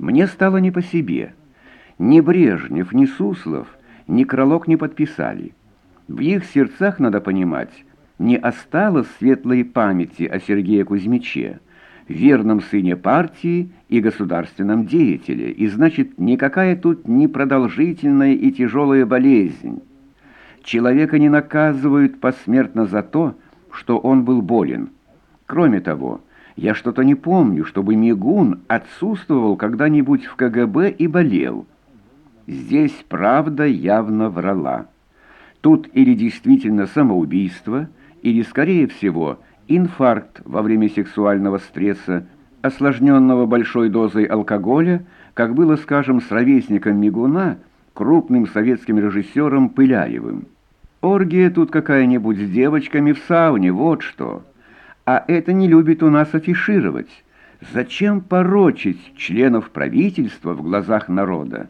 Мне стало не по себе. Ни Брежнев, ни Суслов, ни Кролок не подписали. В их сердцах, надо понимать, не осталось светлой памяти о Сергее Кузьмиче, верном сыне партии и государственном деятеле, и значит, никакая тут не продолжительная и тяжелая болезнь. Человека не наказывают посмертно за то, что он был болен. Кроме того, я что-то не помню, чтобы Мигун отсутствовал когда-нибудь в КГБ и болел. Здесь правда явно врала. Тут или действительно самоубийство, или, скорее всего, инфаркт во время сексуального стресса, осложненного большой дозой алкоголя, как было, скажем, с ровесником Мигуна, крупным советским режиссером Пыляевым. Оргия тут какая-нибудь с девочками в сауне, вот что. А это не любит у нас афишировать. Зачем порочить членов правительства в глазах народа?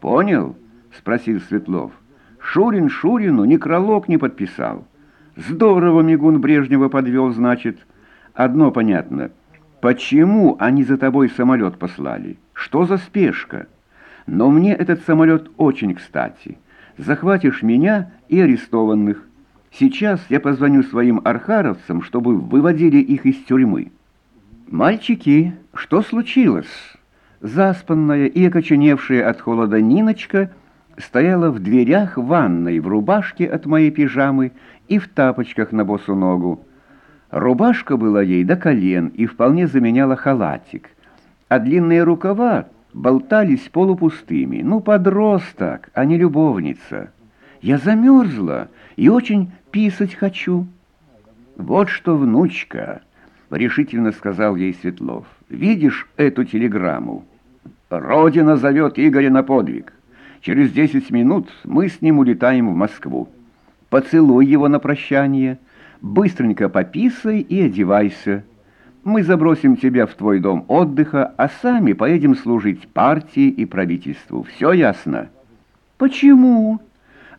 Понял? Спросил Светлов. Шурин Шурину некролог не подписал. Здорово Мигун Брежнева подвел, значит. Одно понятно. Почему они за тобой самолет послали? Что за спешка? Но мне этот самолет очень кстати. Захватишь меня и арестованных. Сейчас я позвоню своим архаровцам, чтобы выводили их из тюрьмы. Мальчики, что случилось? Заспанная и окоченевшая от холода Ниночка стояла в дверях ванной в рубашке от моей пижамы и в тапочках на босу ногу. Рубашка была ей до колен и вполне заменяла халатик, а длинные рукава болтались полупустыми. Ну, подросток, а не любовница. Я замерзла и очень писать хочу. Вот что, внучка, решительно сказал ей Светлов. Видишь эту телеграмму? Родина зовет Игоря на подвиг. Через десять минут мы с ним улетаем в Москву. Поцелуй его на прощание, быстренько пописай и одевайся. Мы забросим тебя в твой дом отдыха, а сами поедем служить партии и правительству. Все ясно? Почему?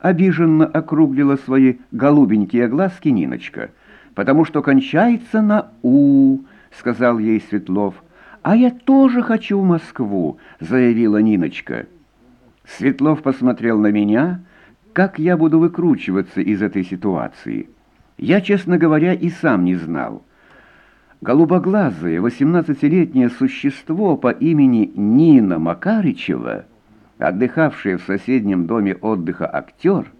Обиженно округлила свои голубенькие глазки Ниночка. Потому что кончается на «у», сказал ей Светлов. А я тоже хочу в Москву, заявила Ниночка. Светлов посмотрел на меня, как я буду выкручиваться из этой ситуации. Я, честно говоря, и сам не знал. Голубоглазое, восемнадцатилетнее существо по имени Нина Макарычева, отдыхавшая в соседнем доме отдыха актер,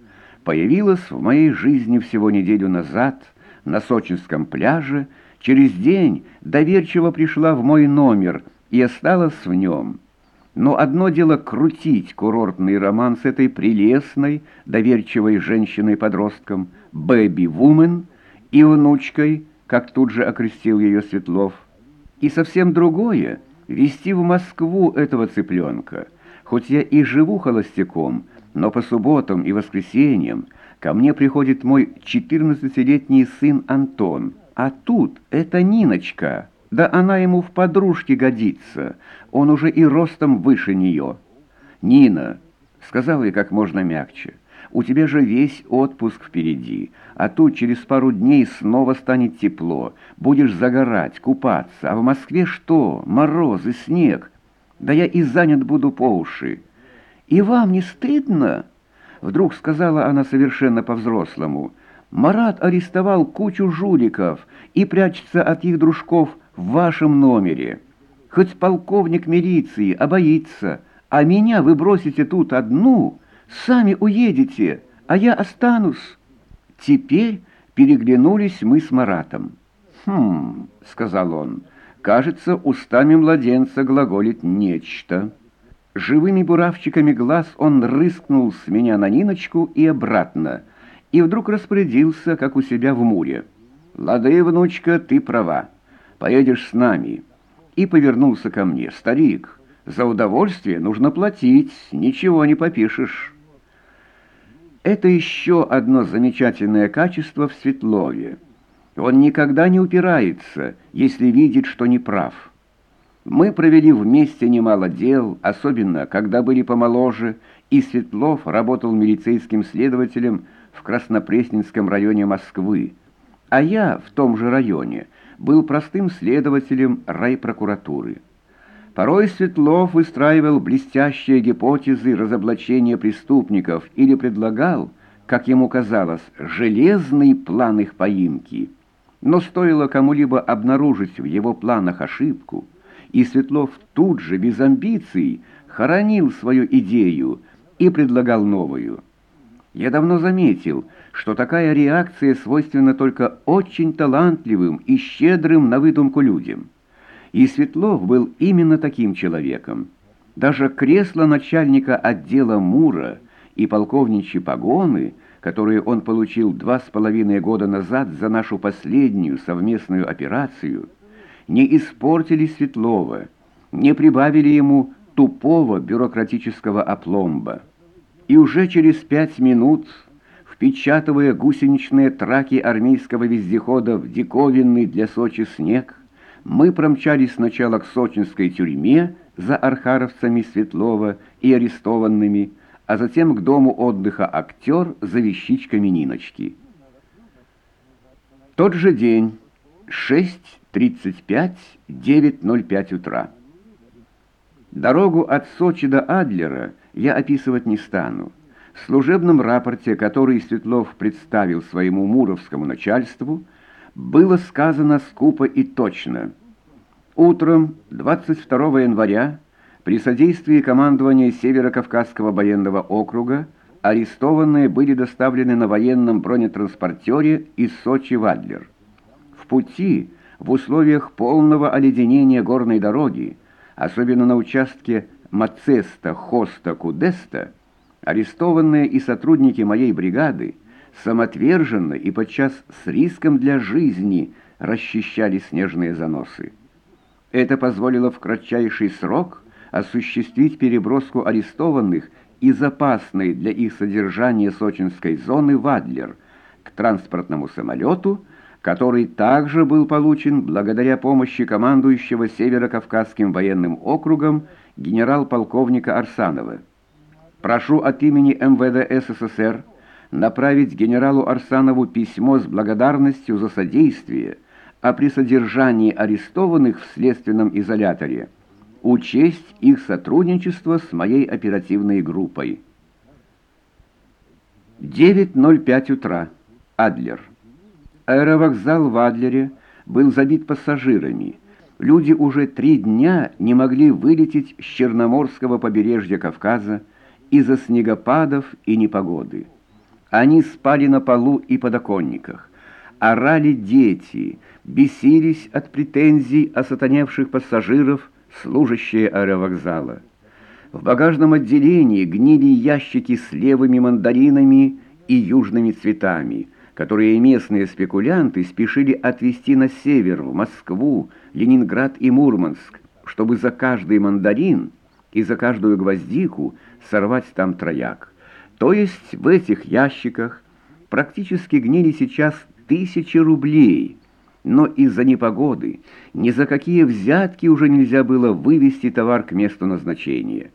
появилась в моей жизни всего неделю назад на сочинском пляже, через день доверчиво пришла в мой номер и осталась в нем. Но одно дело крутить курортный роман с этой прелестной, доверчивой женщиной-подростком, бэби-вумен и внучкой, как тут же окрестил ее Светлов. И совсем другое — вести в Москву этого цыпленка. Хоть я и живу холостяком, но по субботам и воскресеньям ко мне приходит мой четырнадцатилетний сын Антон, а тут это Ниночка. Да она ему в подружке годится, он уже и ростом выше нее. «Нина», — сказал я как можно мягче, у тебя же весь отпуск впереди, а тут через пару дней снова станет тепло. Будешь загорать, купаться, а в Москве что? Мороз и снег. Да я и занят буду по уши. И вам не стыдно?» Вдруг сказала она совершенно по-взрослому. «Марат арестовал кучу жуликов и прячется от их дружков в вашем номере. Хоть полковник милиции, а боится, а меня вы бросите тут одну...» Сами уедете, а я останусь. Теперь переглянулись мы с Маратом. «Хм», — сказал он, — «кажется, устами младенца глаголит нечто». Живыми буравчиками глаз он рыскнул с меня на Ниночку и обратно, и вдруг распорядился, как у себя в муре. «Лады, внучка, ты права. Поедешь с нами». И повернулся ко мне. «Старик, за удовольствие нужно платить, ничего не попишешь». Это еще одно замечательное качество в Светлове. Он никогда не упирается, если видит, что не прав. Мы провели вместе немало дел, особенно когда были помоложе, и Светлов работал милицейским следователем в Краснопресненском районе Москвы, а я в том же районе был простым следователем райпрокуратуры. Порой Светлов выстраивал блестящие гипотезы разоблачения преступников или предлагал, как ему казалось, железный план их поимки. Но стоило кому-либо обнаружить в его планах ошибку, и Светлов тут же, без амбиций, хоронил свою идею и предлагал новую. Я давно заметил, что такая реакция свойственна только очень талантливым и щедрым на выдумку людям. И Светлов был именно таким человеком. Даже кресло начальника отдела Мура и полковничьи погоны, которые он получил два с половиной года назад за нашу последнюю совместную операцию, не испортили Светлова, не прибавили ему тупого бюрократического опломба. И уже через пять минут, впечатывая гусеничные траки армейского вездехода в диковинный для Сочи снег, мы промчались сначала к сочинской тюрьме за архаровцами Светлова и арестованными, а затем к дому отдыха «Актер» за вещичками Ниночки. Тот же день, 6.35, 9.05 утра. Дорогу от Сочи до Адлера я описывать не стану. В служебном рапорте, который Светлов представил своему муровскому начальству, было сказано скупо и точно. Утром 22 января при содействии командования Северо-Кавказского военного округа арестованные были доставлены на военном бронетранспортере из Сочи в Адлер. В пути, в условиях полного оледенения горной дороги, особенно на участке Мацеста-Хоста-Кудеста, арестованные и сотрудники моей бригады самоотверженно и подчас с риском для жизни расчищали снежные заносы. Это позволило в кратчайший срок осуществить переброску арестованных из опасной для их содержания сочинской зоны в Адлер к транспортному самолету, который также был получен благодаря помощи командующего Северо-Кавказским военным округом генерал-полковника Арсанова. Прошу от имени МВД СССР направить генералу Арсанову письмо с благодарностью за содействие, а при содержании арестованных в следственном изоляторе учесть их сотрудничество с моей оперативной группой. 9.05 утра. Адлер. Аэровокзал в Адлере был забит пассажирами. Люди уже три дня не могли вылететь с Черноморского побережья Кавказа из-за снегопадов и непогоды. Они спали на полу и подоконниках. Орали дети, бесились от претензий осатаневших пассажиров, служащие аэровокзала. В багажном отделении гнили ящики с левыми мандаринами и южными цветами – которые местные спекулянты спешили отвезти на север, в Москву, Ленинград и Мурманск, чтобы за каждый мандарин и за каждую гвоздику сорвать там трояк. То есть в этих ящиках практически гнили сейчас тысячи рублей, но из-за непогоды ни за какие взятки уже нельзя было вывести товар к месту назначения.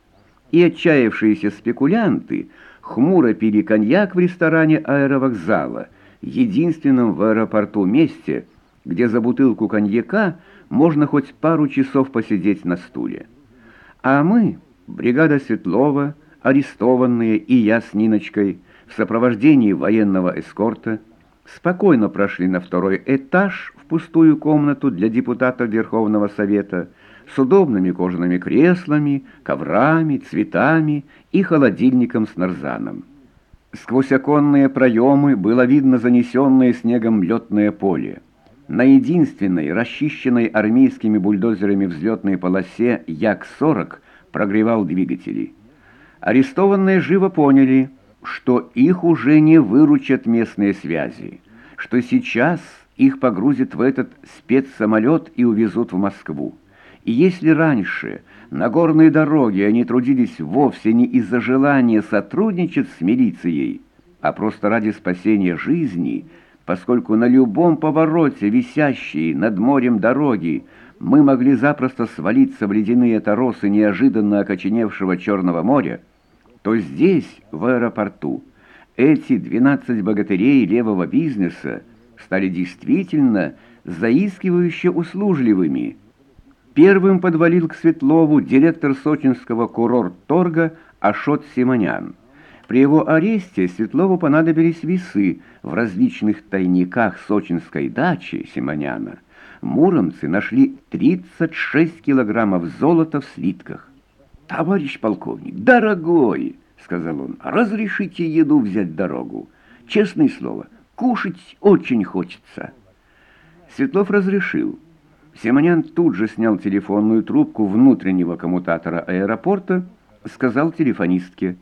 И отчаявшиеся спекулянты хмуро пили коньяк в ресторане аэровокзала – единственном в аэропорту месте, где за бутылку коньяка можно хоть пару часов посидеть на стуле. А мы, бригада Светлова, арестованные и я с Ниночкой, в сопровождении военного эскорта, спокойно прошли на второй этаж пустую комнату для депутатов Верховного Совета с удобными кожаными креслами, коврами, цветами и холодильником с нарзаном. Сквозь оконные проемы было видно занесенное снегом летное поле. На единственной, расчищенной армейскими бульдозерами взлетной полосе Як-40 прогревал двигатели. Арестованные живо поняли, что их уже не выручат местные связи, что сейчас их погрузят в этот спецсамолет и увезут в Москву. И если раньше на горной дороге они трудились вовсе не из-за желания сотрудничать с милицией, а просто ради спасения жизни, поскольку на любом повороте, висящей над морем дороги, мы могли запросто свалиться в ледяные торосы неожиданно окоченевшего Черного моря, то здесь, в аэропорту, эти 12 богатырей левого бизнеса стали действительно заискивающе услужливыми – Первым подвалил к Светлову директор сочинского курорт-торга Ашот Симонян. При его аресте Светлову понадобились весы в различных тайниках сочинской дачи Симоняна. Муромцы нашли 36 килограммов золота в слитках. «Товарищ полковник, дорогой!» — сказал он. «Разрешите еду взять дорогу? Честное слово, кушать очень хочется». Светлов разрешил. Симонян тут же снял телефонную трубку внутреннего коммутатора аэропорта, сказал телефонистке.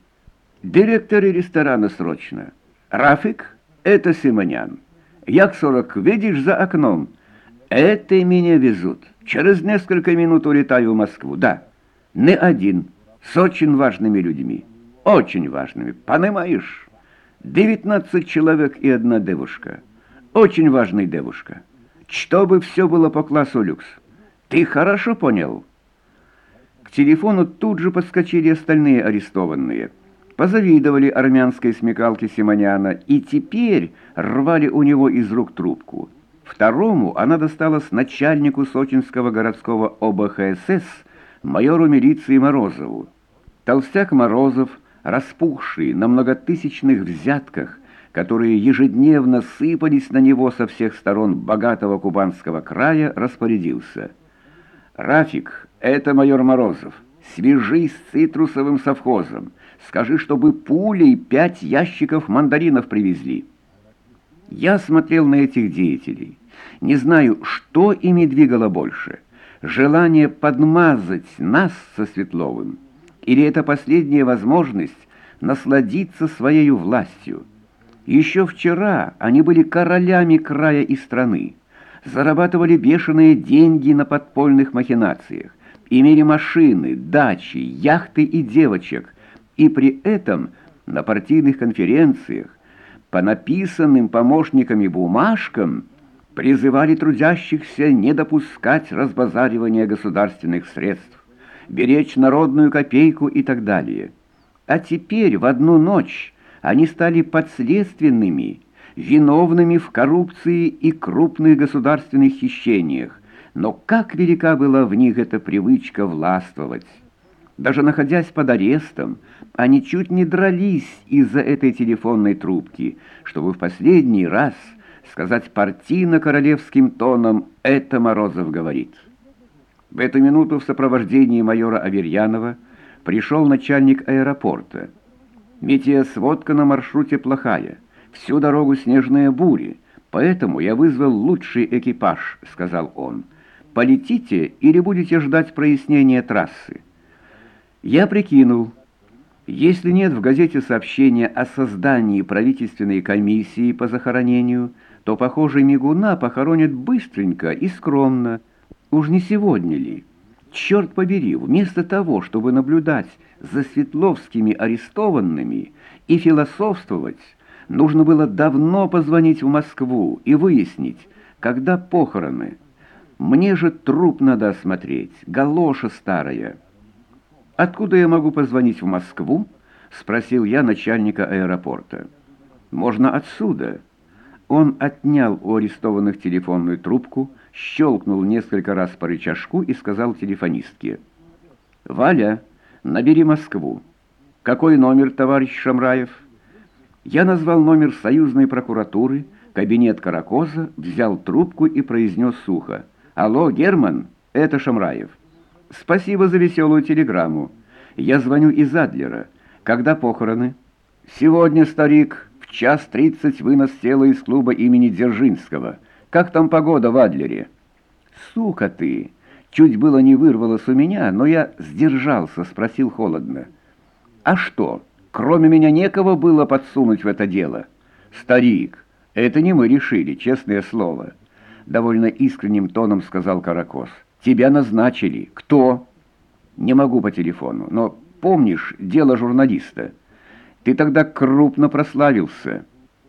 «Директор ресторана срочно. Рафик, это Симонян. Як-сорок, видишь за окном? Это меня везут. Через несколько минут улетаю в Москву. Да, не один, с очень важными людьми. Очень важными, понимаешь? Девятнадцать человек и одна девушка. Очень важная девушка» чтобы все было по классу люкс. Ты хорошо понял?» К телефону тут же подскочили остальные арестованные. Позавидовали армянской смекалке Симоняна и теперь рвали у него из рук трубку. Второму она досталась начальнику сочинского городского ОБХСС, майору милиции Морозову. Толстяк Морозов, распухший на многотысячных взятках, которые ежедневно сыпались на него со всех сторон богатого кубанского края, распорядился. «Рафик, это майор Морозов. Свяжись с цитрусовым совхозом. Скажи, чтобы пулей пять ящиков мандаринов привезли». Я смотрел на этих деятелей. Не знаю, что ими двигало больше. Желание подмазать нас со Светловым. Или это последняя возможность насладиться своей властью. Еще вчера они были королями края и страны, зарабатывали бешеные деньги на подпольных махинациях, имели машины, дачи, яхты и девочек, и при этом на партийных конференциях по написанным помощниками бумажкам призывали трудящихся не допускать разбазаривания государственных средств, беречь народную копейку и так далее. А теперь в одну ночь они стали подследственными, виновными в коррупции и крупных государственных хищениях, но как велика была в них эта привычка властвовать. Даже находясь под арестом, они чуть не дрались из-за этой телефонной трубки, чтобы в последний раз сказать партийно-королевским тоном «это Морозов говорит». В эту минуту в сопровождении майора Аверьянова пришел начальник аэропорта – Метеосводка на маршруте плохая. Всю дорогу снежные бури. Поэтому я вызвал лучший экипаж», — сказал он. «Полетите или будете ждать прояснения трассы?» Я прикинул. Если нет в газете сообщения о создании правительственной комиссии по захоронению, то, похоже, Мигуна похоронят быстренько и скромно. Уж не сегодня ли?» Черт побери, вместо того, чтобы наблюдать за Светловскими арестованными и философствовать, нужно было давно позвонить в Москву и выяснить, когда похороны. Мне же труп надо осмотреть, галоша старая. «Откуда я могу позвонить в Москву?» — спросил я начальника аэропорта. «Можно отсюда». Он отнял у арестованных телефонную трубку, щелкнул несколько раз по рычажку и сказал телефонистке. «Валя, набери Москву». «Какой номер, товарищ Шамраев?» Я назвал номер союзной прокуратуры, кабинет Каракоза, взял трубку и произнес сухо. «Алло, Герман, это Шамраев. Спасибо за веселую телеграмму. Я звоню из Адлера. Когда похороны?» «Сегодня, старик, в час тридцать вынос тела из клуба имени Дзержинского». Как там погода в Адлере?» «Сука ты!» Чуть было не вырвалось у меня, но я сдержался, спросил холодно. «А что, кроме меня некого было подсунуть в это дело?» «Старик, это не мы решили, честное слово». Довольно искренним тоном сказал Каракос. «Тебя назначили. Кто?» «Не могу по телефону, но помнишь дело журналиста? Ты тогда крупно прославился».